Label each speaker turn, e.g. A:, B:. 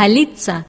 A: Majalitza